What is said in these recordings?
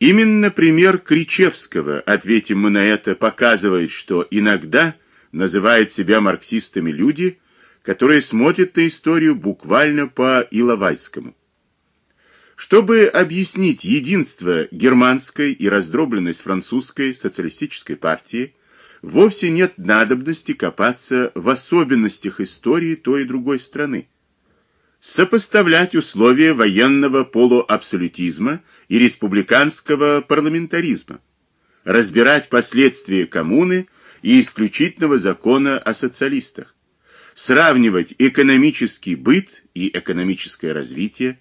Именно пример Кричевского, ответим мы на это, показывает, что иногда называют себя марксистами люди, которые смотрят на историю буквально по Иловайскому. Чтобы объяснить единство германской и раздробленность французской социалистической партии, вовсе нет надобности копаться в особенностях истории той и другой страны. Сопоставлять условия военного полуабсолютизма и республиканского парламентаризма, разбирать последствия коммуны и исключительного закона о социалистах, сравнивать экономический быт и экономическое развитие,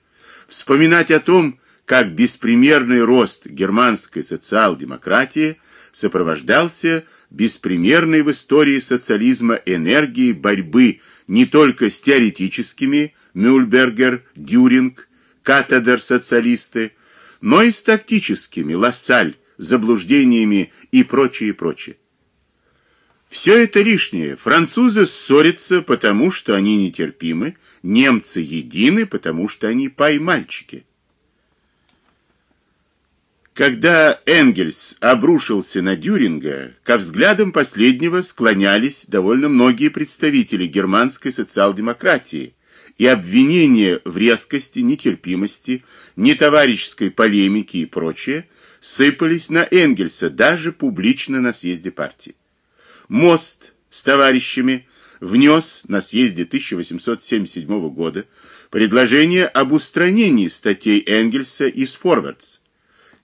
вспоминать о том, как беспримерный рост германской социал-демократии сопровождался беспримерной в истории социализма энергией борьбы не только с теоретическими Мюльбергер, Дюринг, катедр-социалисты, но и с тактическими Лассаль, заблуждениями и прочее, прочее. Все это лишнее. Французы ссорятся, потому что они нетерпимы, немцы едины, потому что они поймальчики. Когда Энгельс обрушился на Дюринга, ко взглядам последнего склонялись довольно многие представители германской социал-демократии, и обвинения в резкости, нетерпимости, нетоварищеской полемике и прочее сыпались на Энгельса даже публично на съезде партии. Мост с товарищами внес на съезде 1877 года предложение об устранении статей Энгельса из Форвардс,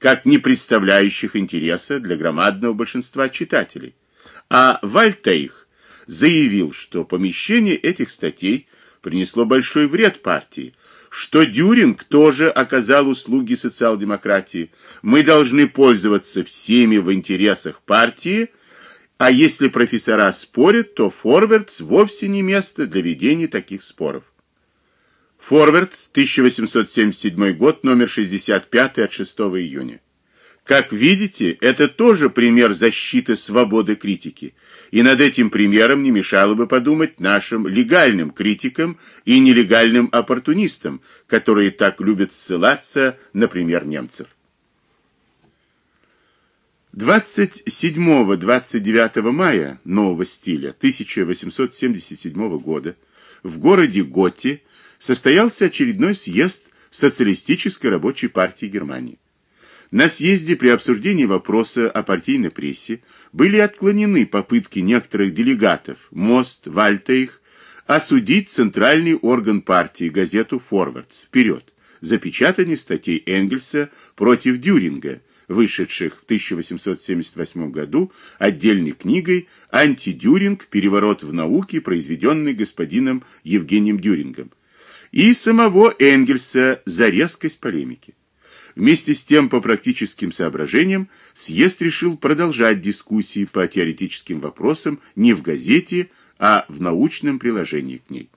как не представляющих интереса для громадного большинства читателей. А Вальтейх заявил, что помещение этих статей принесло большой вред партии, что Дюринг тоже оказал услуги социал-демократии. Мы должны пользоваться всеми в интересах партии, а если профессора спорят, то Форвардс вовсе не место для ведения таких споров. Форвардс, 1877 год, номер 65 от 6 июня. Как видите, это тоже пример защиты свободы критики. И над этим примером не мешало бы подумать нашим легальным критикам и нелегальным оппортунистам, которые так любят ссылаться на пример немцев. 27-29 мая нового стиля 1877 года в городе Готти состоялся очередной съезд Социалистической рабочей партии Германии. На съезде при обсуждении вопроса о партийной прессе были отклонены попытки некоторых делегатов Мост, Вальтейх осудить центральный орган партии газету Форвардс вперед за печатание статей Энгельса против Дюринга, вышедших в 1878 году отдельной книгой «Антидюринг. Переворот в науке», произведенный господином Евгением Дюрингом, и самого Энгельса за резкость полемики. Вместе с тем, по практическим соображениям, съезд решил продолжать дискуссии по теоретическим вопросам не в газете, а в научном приложении к ней.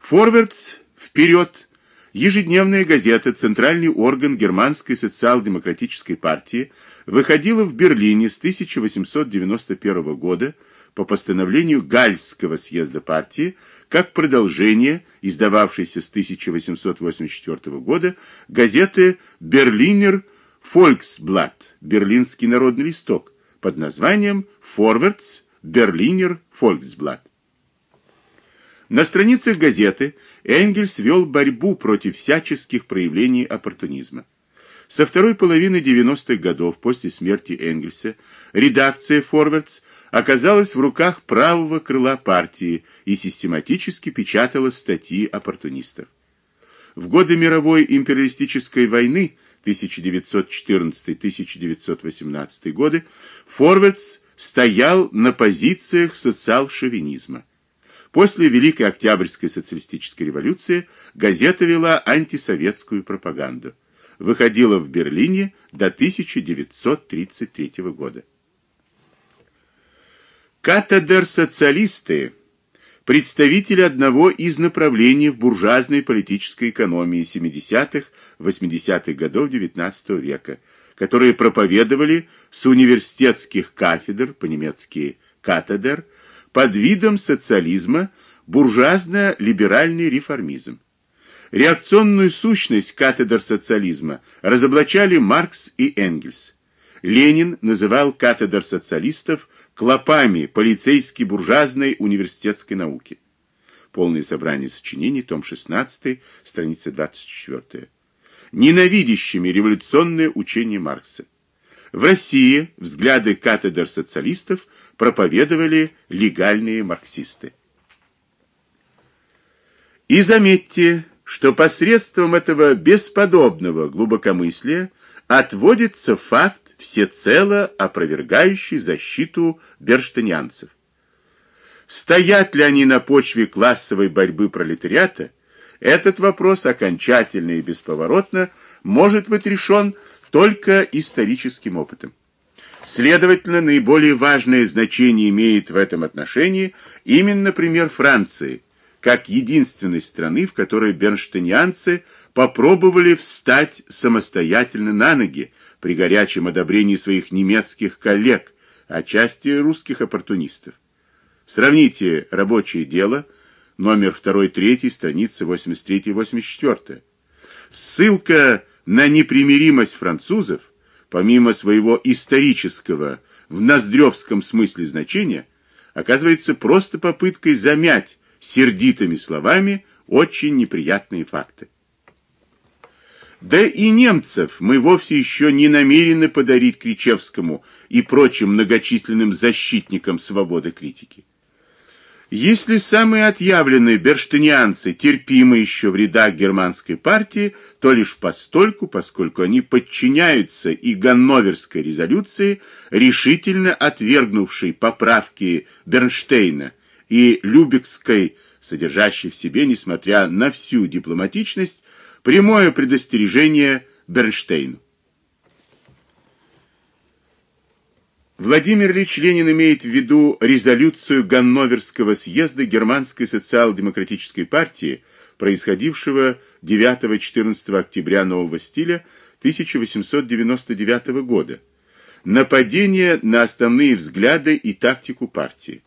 Форвардс вперед! Ежедневная газета, центральный орган германской социал-демократической партии, выходила в Берлине с 1891 года по постановлению Гальского съезда партии как продолжение издававшейся с 1884 года газеты Берлинер Volksblatt Берлинский народный листок под названием Vorwärts Berliner Volksblatt. На страницах газеты Энгельс вел борьбу против всяческих проявлений оппортунизма. Со второй половины 90-х годов после смерти Энгельса редакция Форвардс оказалась в руках правого крыла партии и систематически печатала статьи оппортунистов. В годы мировой империалистической войны 1914-1918 годы Форвардс стоял на позициях социал-шовинизма. После Великой Октябрьской социалистической революции газета вела антисоветскую пропаганду выходила в Берлине до 1933 года. Катедр-социалисты – представители одного из направлений в буржуазной политической экономии 70-х-80-х годов XIX века, которые проповедовали с университетских кафедр, по-немецки «катедер», под видом социализма буржуазно-либеральный реформизм. Реакционную сущность катедр социализма разоблачали Маркс и Энгельс. Ленин называл катедр социалистов клопами полицейской буржуазной университетской науки. Полное собрание сочинений, том 16, страница 24. Ненавидящими революционное учение Маркса. В России взгляды катедр социалистов проповедовали легальные марксисты. И заметьте, что посредством этого бесподобного глубокомыслия отводится факт, всецело опровергающий защиту берштанянцев. Стоят ли они на почве классовой борьбы пролетариата, этот вопрос окончательно и бесповоротно может быть решен только историческим опытом. Следовательно, наиболее важное значение имеет в этом отношении именно пример Франции, как единственной страны, в которой бернштейнианцы попробовали встать самостоятельно на ноги при горячем одобрении своих немецких коллег, отчасти русских оппортунистов. Сравните рабочее дело, номер 2-3, страницы 83-84. Ссылка на непримиримость французов, помимо своего исторического в ноздревском смысле значения, оказывается просто попыткой замять сердитыми словами очень неприятные факты. Да и немцев мы вовсе еще не намерены подарить Кричевскому и прочим многочисленным защитникам свободы критики. Если самые отъявленные берштынианцы терпимы еще в рядах германской партии, то лишь постольку, поскольку они подчиняются и Ганноверской резолюции, решительно отвергнувшей поправки Бернштейна и Любекской, содержащей в себе, несмотря на всю дипломатичность, прямое предостережение Бернштейну. Владимир Ильич Ленин имеет в виду резолюцию Ганноверского съезда Германской социал-демократической партии, происходившего 9-14 октября нового стиля 1899 года, нападение на основные взгляды и тактику партии.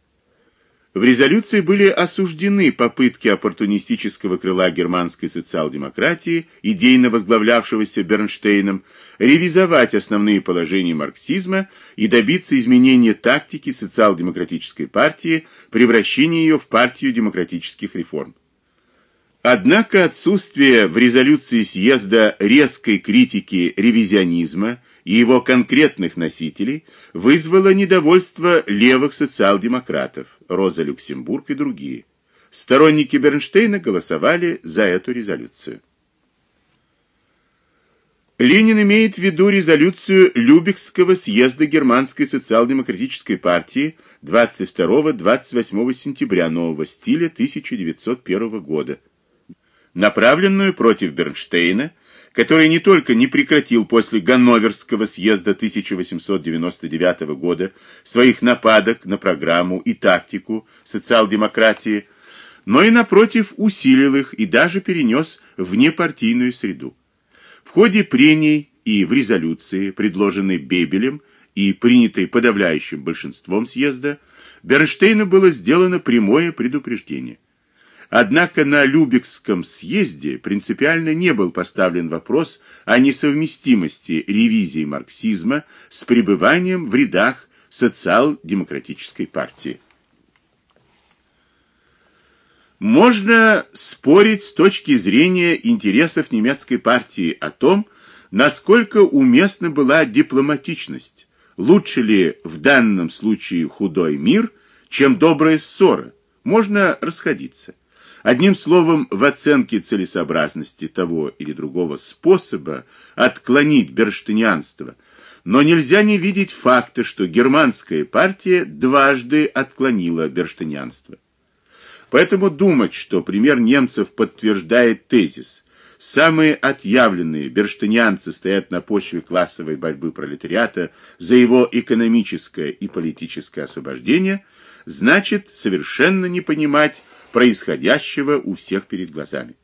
В резолюции были осуждены попытки оппортунистического крыла германской социал-демократии, идейно возглавлявшегося Бернштейном, ревизовать основные положения марксизма и добиться изменения тактики социал-демократической партии, превращения ее в партию демократических реформ. Однако отсутствие в резолюции съезда резкой критики ревизионизма и его конкретных носителей вызвало недовольство левых социал-демократов, Роза Люксембург и другие. Сторонники Бернштейна голосовали за эту резолюцию. Ленин имеет в виду резолюцию Любекского съезда Германской социал-демократической партии 22-28 сентября нового стиля 1901 года, направленную против Бернштейна, который не только не прекратил после Ганноверского съезда 1899 года своих нападок на программу и тактику социал-демократии, но и напротив усилил их и даже перенес в внепартийную среду. В ходе прений и в резолюции, предложенной Бебелем и принятой подавляющим большинством съезда, Бернштейну было сделано прямое предупреждение. Однако на Любекском съезде принципиально не был поставлен вопрос о несовместимости ревизии марксизма с пребыванием в рядах социал-демократической партии. Можно спорить с точки зрения интересов немецкой партии о том, насколько уместна была дипломатичность, лучше ли в данном случае худой мир, чем добрая ссора, можно расходиться. Одним словом, в оценке целесообразности того или другого способа отклонить берштынианство, но нельзя не видеть факта, что германская партия дважды отклонила берштынианство. Поэтому думать, что пример немцев подтверждает тезис Самые отъявленные берштынианцы стоят на почве классовой борьбы пролетариата за его экономическое и политическое освобождение, значит совершенно не понимать происходящего у всех перед глазами.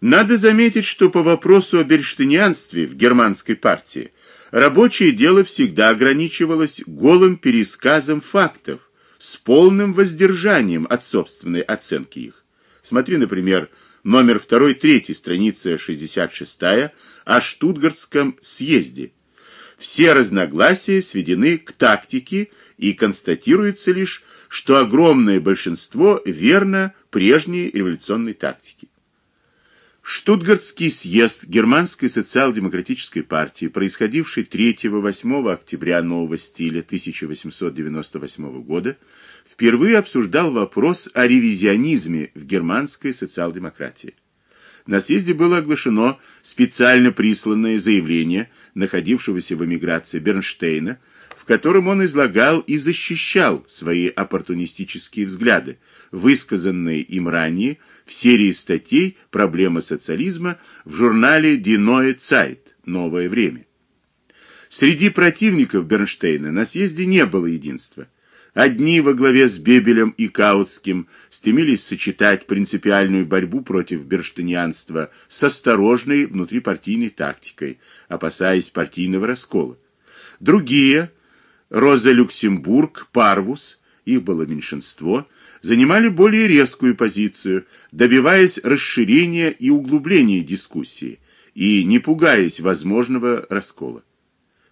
Надо заметить, что по вопросу о берштынианстве в германской партии рабочее дело всегда ограничивалось голым пересказом фактов с полным воздержанием от собственной оценки их. Смотри, например, номер 2-3, страница 66, о Штутгартском съезде. Все разногласия сведены к тактике и констатируется лишь, что огромное большинство верно прежней революционной тактике. Штутгартский съезд Германской социал-демократической партии, происходивший 3-8 октября нового стиля 1898 года, впервые обсуждал вопрос о ревизионизме в германской социал-демократии. На съезде было оглашено специально присланное заявление находившегося в эмиграции Бернштейна, в котором он излагал и защищал свои оппортунистические взгляды, высказанные им ранее в серии статей «Проблема социализма» в журнале «Die Neue Zeit» «Новое время». Среди противников Бернштейна на съезде не было единства. Одни во главе с Бебелем и Каутским стремились сочетать принципиальную борьбу против берштейнианства с осторожной внутрипартийной тактикой, опасаясь партийного раскола. Другие, Роза Люксембург, Парвус, их было меньшинство, занимали более резкую позицию, добиваясь расширения и углубления дискуссии и не пугаясь возможного раскола.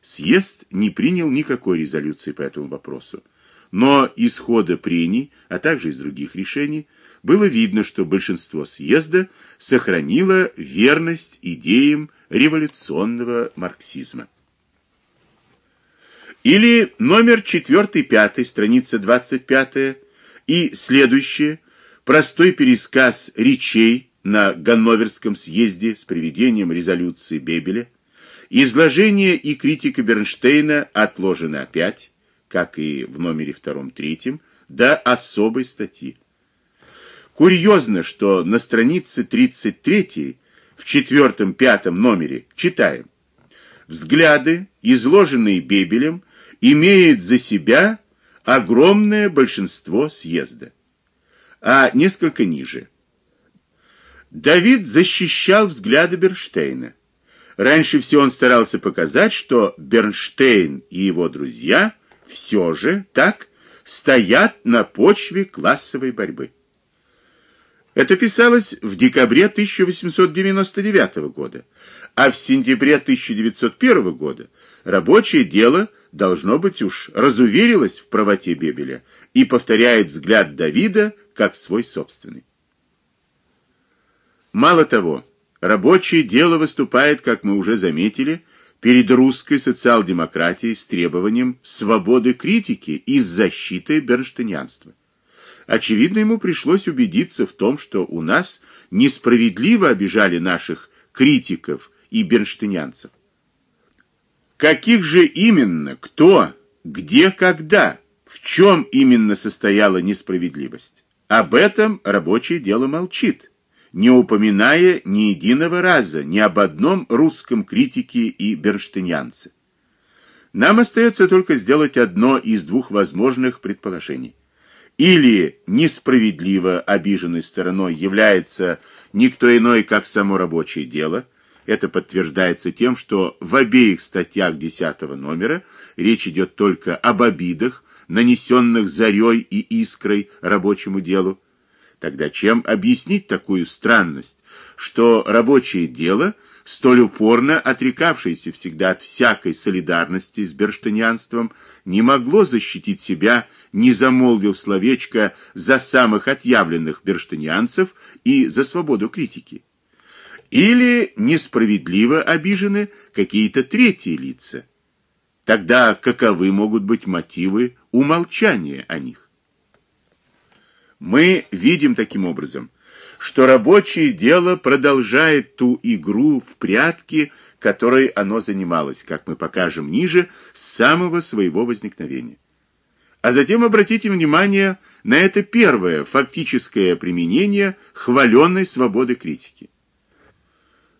Съезд не принял никакой резолюции по этому вопросу но из хода прений, а также из других решений, было видно, что большинство съезда сохранило верность идеям революционного марксизма. Или номер 4-5, страница 25 и следующее, простой пересказ речей на Ганноверском съезде с приведением резолюции Бебеля, изложение и критика Бернштейна отложены опять, как и в номере втором-третьем, до особой статьи. Курьезно, что на странице 33 в четвертом-пятом номере читаем «Взгляды, изложенные Бебелем, имеют за себя огромное большинство съезда». А несколько ниже. Давид защищал взгляды Бернштейна. Раньше всего он старался показать, что Бернштейн и его друзья – все же так стоят на почве классовой борьбы. Это писалось в декабре 1899 года, а в сентябре 1901 года рабочее дело должно быть уж разуверилось в правоте Бебеля и повторяет взгляд Давида как свой собственный. Мало того, рабочее дело выступает, как мы уже заметили, перед русской социал-демократией с требованием свободы критики и защиты бернштейнянства. Очевидно, ему пришлось убедиться в том, что у нас несправедливо обижали наших критиков и бернштейнянцев. Каких же именно, кто, где, когда, в чем именно состояла несправедливость? Об этом рабочее дело молчит не упоминая ни единого раза ни об одном русском критике и берштынянце. Нам остается только сделать одно из двух возможных предположений. Или несправедливо обиженной стороной является никто иной, как само рабочее дело. Это подтверждается тем, что в обеих статьях 10 номера речь идет только об обидах, нанесенных зарей и искрой рабочему делу. Тогда чем объяснить такую странность, что рабочее дело, столь упорно отрекавшееся всегда от всякой солидарности с берштанианством, не могло защитить себя, не замолвив словечко за самых отъявленных берштанианцев и за свободу критики? Или несправедливо обижены какие-то третьи лица? Тогда каковы могут быть мотивы умолчания о них? Мы видим таким образом, что рабочее дело продолжает ту игру в прятки, которой оно занималось, как мы покажем ниже, с самого своего возникновения. А затем обратите внимание на это первое фактическое применение хваленной свободы критики.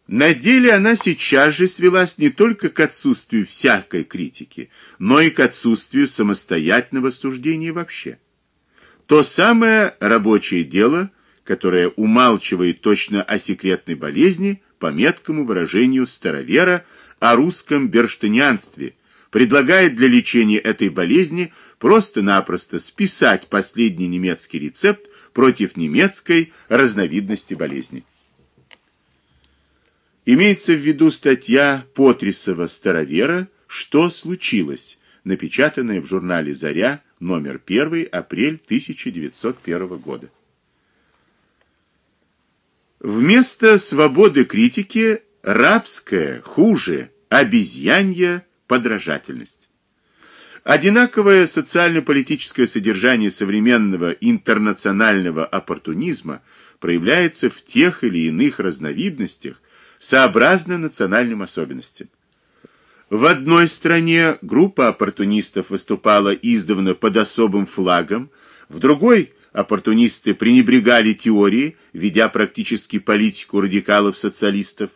На деле она сейчас же свелась не только к отсутствию всякой критики, но и к отсутствию самостоятельного суждения вообще. То самое рабочее дело, которое умалчивает точно о секретной болезни, по меткому выражению старовера, о русском берштынянстве, предлагает для лечения этой болезни просто-напросто списать последний немецкий рецепт против немецкой разновидности болезни. Имеется в виду статья Потрисова-Старовера «Что случилось?», напечатанная в журнале «Заря», номер 1, апрель 1901 года. Вместо свободы критики рабская, хуже, обезьянья подражательность. Одинаковое социально-политическое содержание современного интернационального оппортунизма проявляется в тех или иных разновидностях, сообразно национальным особенностям. В одной стране группа оппортунистов выступала издавна под особым флагом, в другой оппортунисты пренебрегали теорией, ведя практически политику радикалов-социалистов.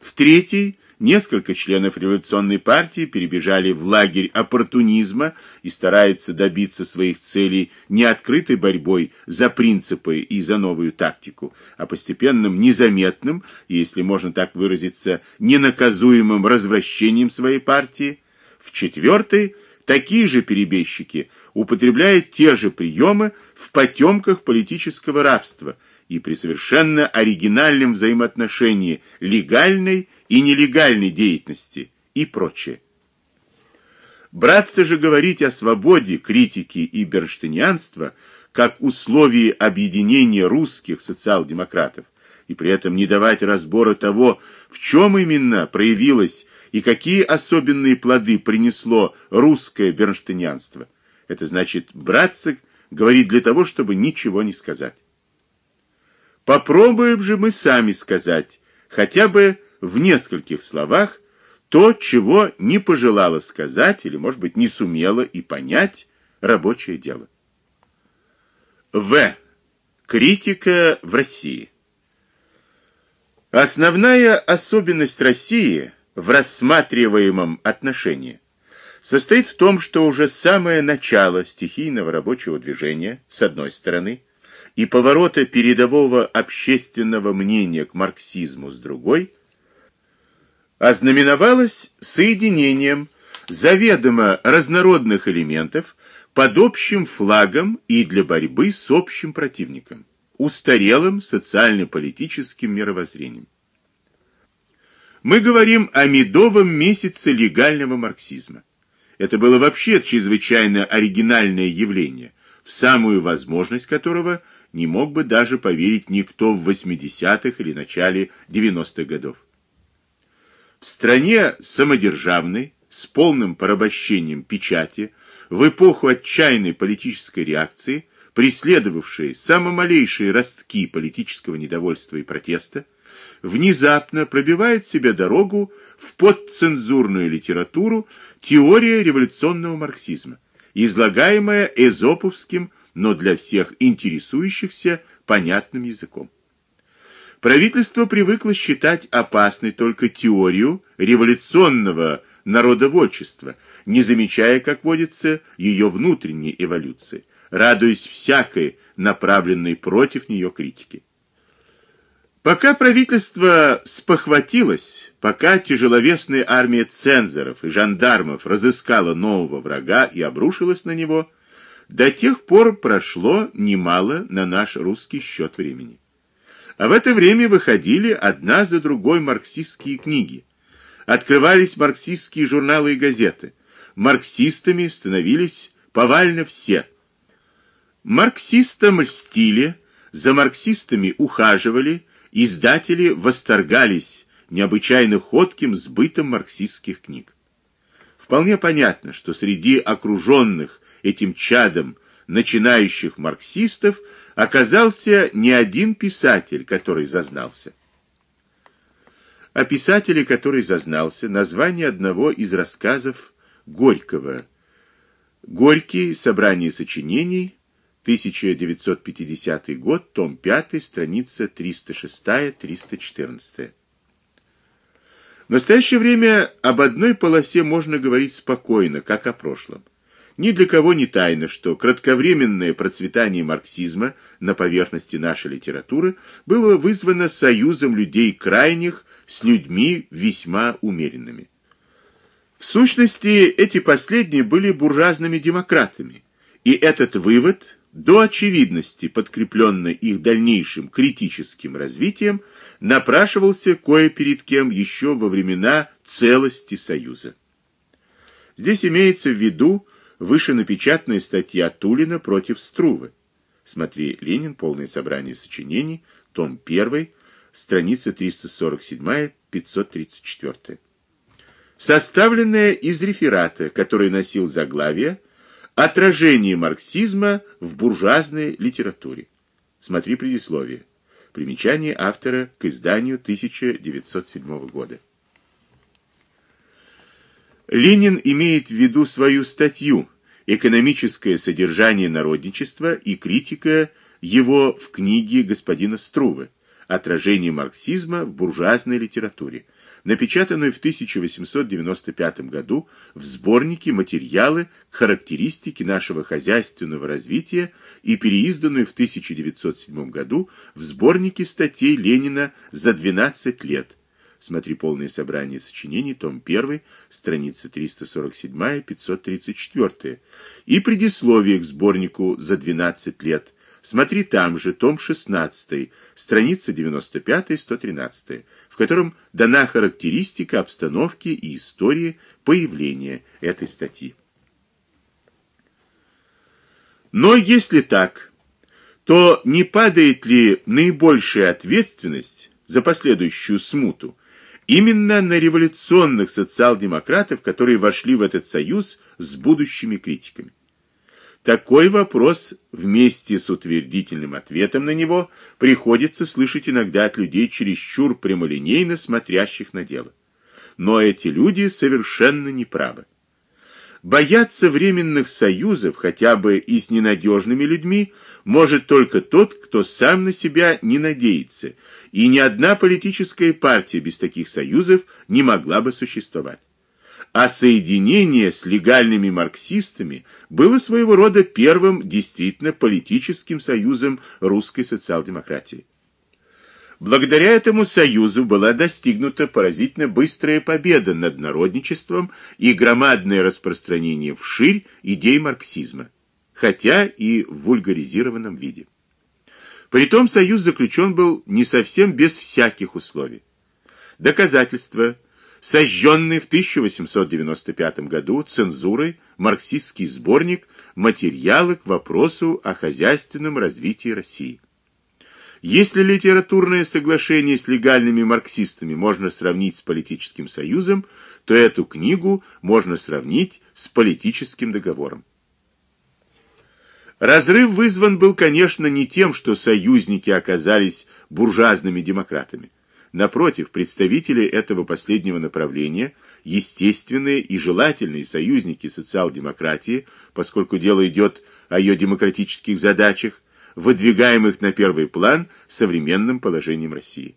В третьей несколько членов революционной партии перебежали в лагерь оппортунизма и стараются добиться своих целей не открытой борьбой за принципы и за новую тактику, а постепенным незаметным, если можно так выразиться, ненаказуемым развращением своей партии. В четвертой такие же перебежчики употребляют те же приемы в потемках политического рабства – и при совершенно оригинальном взаимоотношении легальной и нелегальной деятельности и прочее. Братцы же говорить о свободе критики и берштынианства как условии объединения русских социал-демократов и при этом не давать разбора того, в чем именно проявилось и какие особенные плоды принесло русское берштынианство. Это значит, братцы говорить для того, чтобы ничего не сказать. Попробуем же мы сами сказать, хотя бы в нескольких словах, то, чего не пожелала сказать или, может быть, не сумела и понять рабочее дело. В. Критика в России. Основная особенность России в рассматриваемом отношении состоит в том, что уже самое начало стихийного рабочего движения, с одной стороны, и поворота передового общественного мнения к марксизму с другой, ознаменовалось соединением заведомо разнородных элементов под общим флагом и для борьбы с общим противником, устарелым социально-политическим мировоззрением. Мы говорим о медовом месяце легального марксизма. Это было вообще чрезвычайно оригинальное явление, в самую возможность которого не мог бы даже поверить никто в 80-х или начале 90-х годов. В стране самодержавной, с полным порабощением печати, в эпоху отчаянной политической реакции, преследовавшей самые малейшие ростки политического недовольства и протеста, внезапно пробивает себе дорогу в подцензурную литературу теория революционного марксизма излагаемое эзоповским, но для всех интересующихся понятным языком. Правительство привыкло считать опасной только теорию революционного народовольчества, не замечая, как водится, ее внутренней эволюции, радуясь всякой направленной против нее критике. Пока правительство спохватилось, пока тяжеловесная армия цензоров и жандармов разыскала нового врага и обрушилась на него, до тех пор прошло немало на наш русский счет времени. А в это время выходили одна за другой марксистские книги. Открывались марксистские журналы и газеты. Марксистами становились повально все. Марксистам льстили, за марксистами ухаживали, Издатели восторгались необычайно ходким сбытом марксистских книг. Вполне понятно, что среди окруженных этим чадом начинающих марксистов оказался не один писатель, который зазнался. О писателе, который зазнался, название одного из рассказов Горького. Горький. Собрание сочинений. 1950 год, том 5, страница 306-314. В настоящее время об одной полосе можно говорить спокойно, как о прошлом. Ни для кого не тайно, что кратковременное процветание марксизма на поверхности нашей литературы было вызвано союзом людей крайних с людьми весьма умеренными. В сущности, эти последние были буржуазными демократами, и этот вывод до очевидности, подкрепленной их дальнейшим критическим развитием, напрашивался кое перед кем еще во времена целости Союза. Здесь имеется в виду вышенапечатанная статья Тулина против Струвы. Смотри Ленин, полное собрание сочинений, том 1, страница 347-534. Составленная из реферата, который носил заглавие Отражение марксизма в буржуазной литературе. Смотри предисловие. Примечание автора к изданию 1907 года. Ленин имеет в виду свою статью «Экономическое содержание народничества и критика его в книге господина Струве. Отражение марксизма в буржуазной литературе», напечатанную в 1895 году в сборнике «Материалы к характеристике нашего хозяйственного развития» и переизданную в 1907 году в сборнике статей Ленина «За 12 лет». Смотри полное собрание сочинений, том 1, страница 347-534. И предисловие к сборнику «За 12 лет», Смотри там же, том 16, страница 95-113, в котором дана характеристика обстановки и истории появления этой статьи. Но если так, то не падает ли наибольшая ответственность за последующую смуту именно на революционных социал-демократов, которые вошли в этот союз с будущими критиками? Такой вопрос вместе с утвердительным ответом на него приходится слышать иногда от людей чересчур прямолинейно смотрящих на дело. Но эти люди совершенно неправы. Бояться временных союзов хотя бы и с ненадежными людьми может только тот, кто сам на себя не надеется, и ни одна политическая партия без таких союзов не могла бы существовать а соединение с легальными марксистами было своего рода первым действительно политическим союзом русской социал-демократии. Благодаря этому союзу была достигнута поразительно быстрая победа над народничеством и громадное распространение вширь идей марксизма, хотя и в вульгаризированном виде. Притом союз заключен был не совсем без всяких условий. Доказательства сожженный в 1895 году цензурой марксистский сборник «Материалы к вопросу о хозяйственном развитии России». Если литературное соглашение с легальными марксистами можно сравнить с политическим союзом, то эту книгу можно сравнить с политическим договором. Разрыв вызван был, конечно, не тем, что союзники оказались буржуазными демократами. Напротив, представители этого последнего направления, естественные и желательные союзники социал-демократии, поскольку дело идет о ее демократических задачах, выдвигаемых на первый план современным положением России.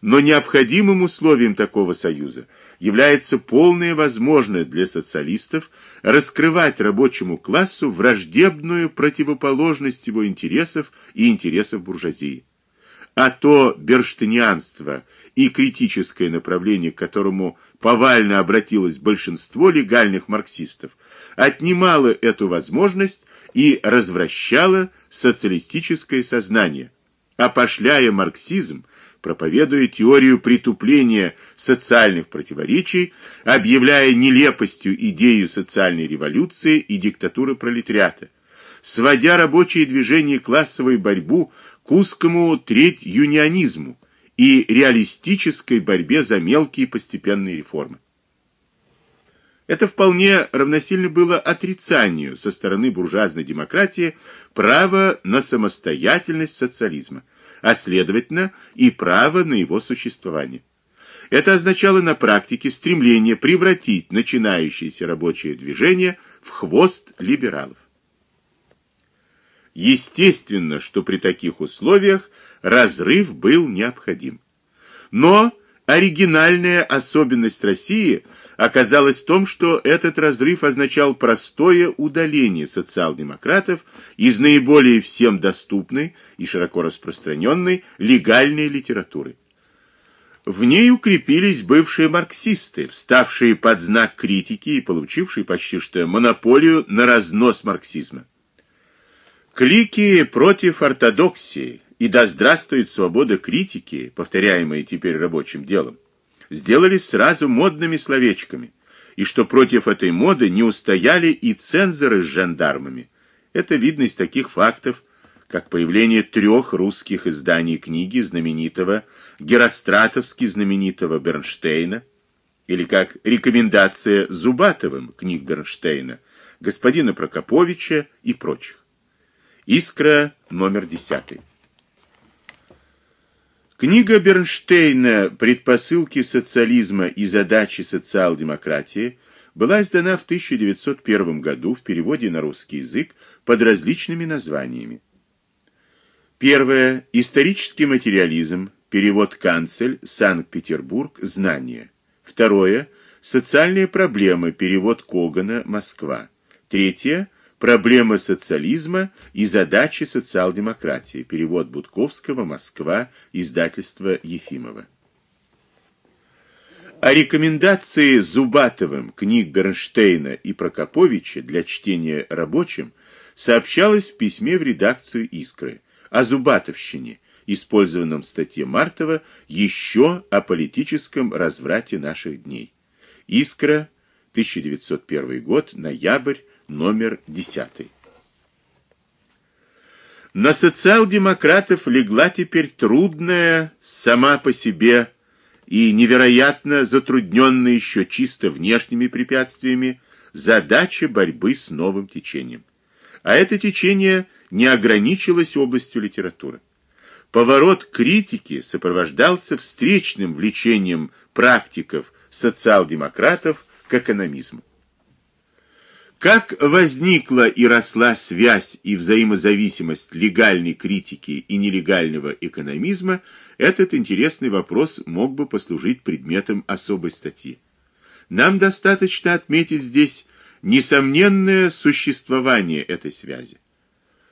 Но необходимым условием такого союза является полная возможность для социалистов раскрывать рабочему классу враждебную противоположность его интересов и интересов буржуазии а то берштынианство и критическое направление, к которому повально обратилось большинство легальных марксистов, отнимало эту возможность и развращало социалистическое сознание, опошляя марксизм, проповедуя теорию притупления социальных противоречий, объявляя нелепостью идею социальной революции и диктатуры пролетариата, сводя рабочее движение классовой борьбу к узкому треть-юнионизму и реалистической борьбе за мелкие постепенные реформы. Это вполне равносильно было отрицанию со стороны буржуазной демократии права на самостоятельность социализма, а следовательно и право на его существование. Это означало на практике стремление превратить начинающееся рабочее движение в хвост либералов. Естественно, что при таких условиях разрыв был необходим. Но оригинальная особенность России оказалась в том, что этот разрыв означал простое удаление социал-демократов из наиболее всем доступной и широко распространенной легальной литературы. В ней укрепились бывшие марксисты, вставшие под знак критики и получившие почти что монополию на разнос марксизма. Клики против ортодоксии и да здравствует свобода критики, повторяемые теперь рабочим делом, сделались сразу модными словечками, и что против этой моды не устояли и цензоры с жандармами. Это видно из таких фактов, как появление трех русских изданий книги знаменитого Геростратовски знаменитого Бернштейна, или как рекомендация Зубатовым книг Бернштейна, господина Прокоповича и прочих. Искра номер 10. Книга Бернштейна «Предпосылки социализма и задачи социал-демократии» была издана в 1901 году в переводе на русский язык под различными названиями. Первое. Исторический материализм. Перевод Канцель. Санкт-Петербург. Знания. Второе. Социальные проблемы. Перевод Когана. Москва. Третье. Проблемы социализма и задачи социал-демократии. Перевод Будковского, Москва, издательство Ефимова. О рекомендации Зубатовым книг Бернштейна и Прокоповича для чтения рабочим сообщалось в письме в редакцию Искры о Зубатовщине, использованном в статье Мартова еще о политическом разврате наших дней. Искра, 1901 год, ноябрь, номер 10. На социал-демократов легла теперь трудная сама по себе и невероятно затрудненная еще чисто внешними препятствиями задача борьбы с новым течением. А это течение не ограничилось областью литературы. Поворот критики сопровождался встречным влечением практиков социал-демократов к экономизму. Как возникла и росла связь и взаимозависимость легальной критики и нелегального экономизма, этот интересный вопрос мог бы послужить предметом особой статьи. Нам достаточно отметить здесь несомненное существование этой связи.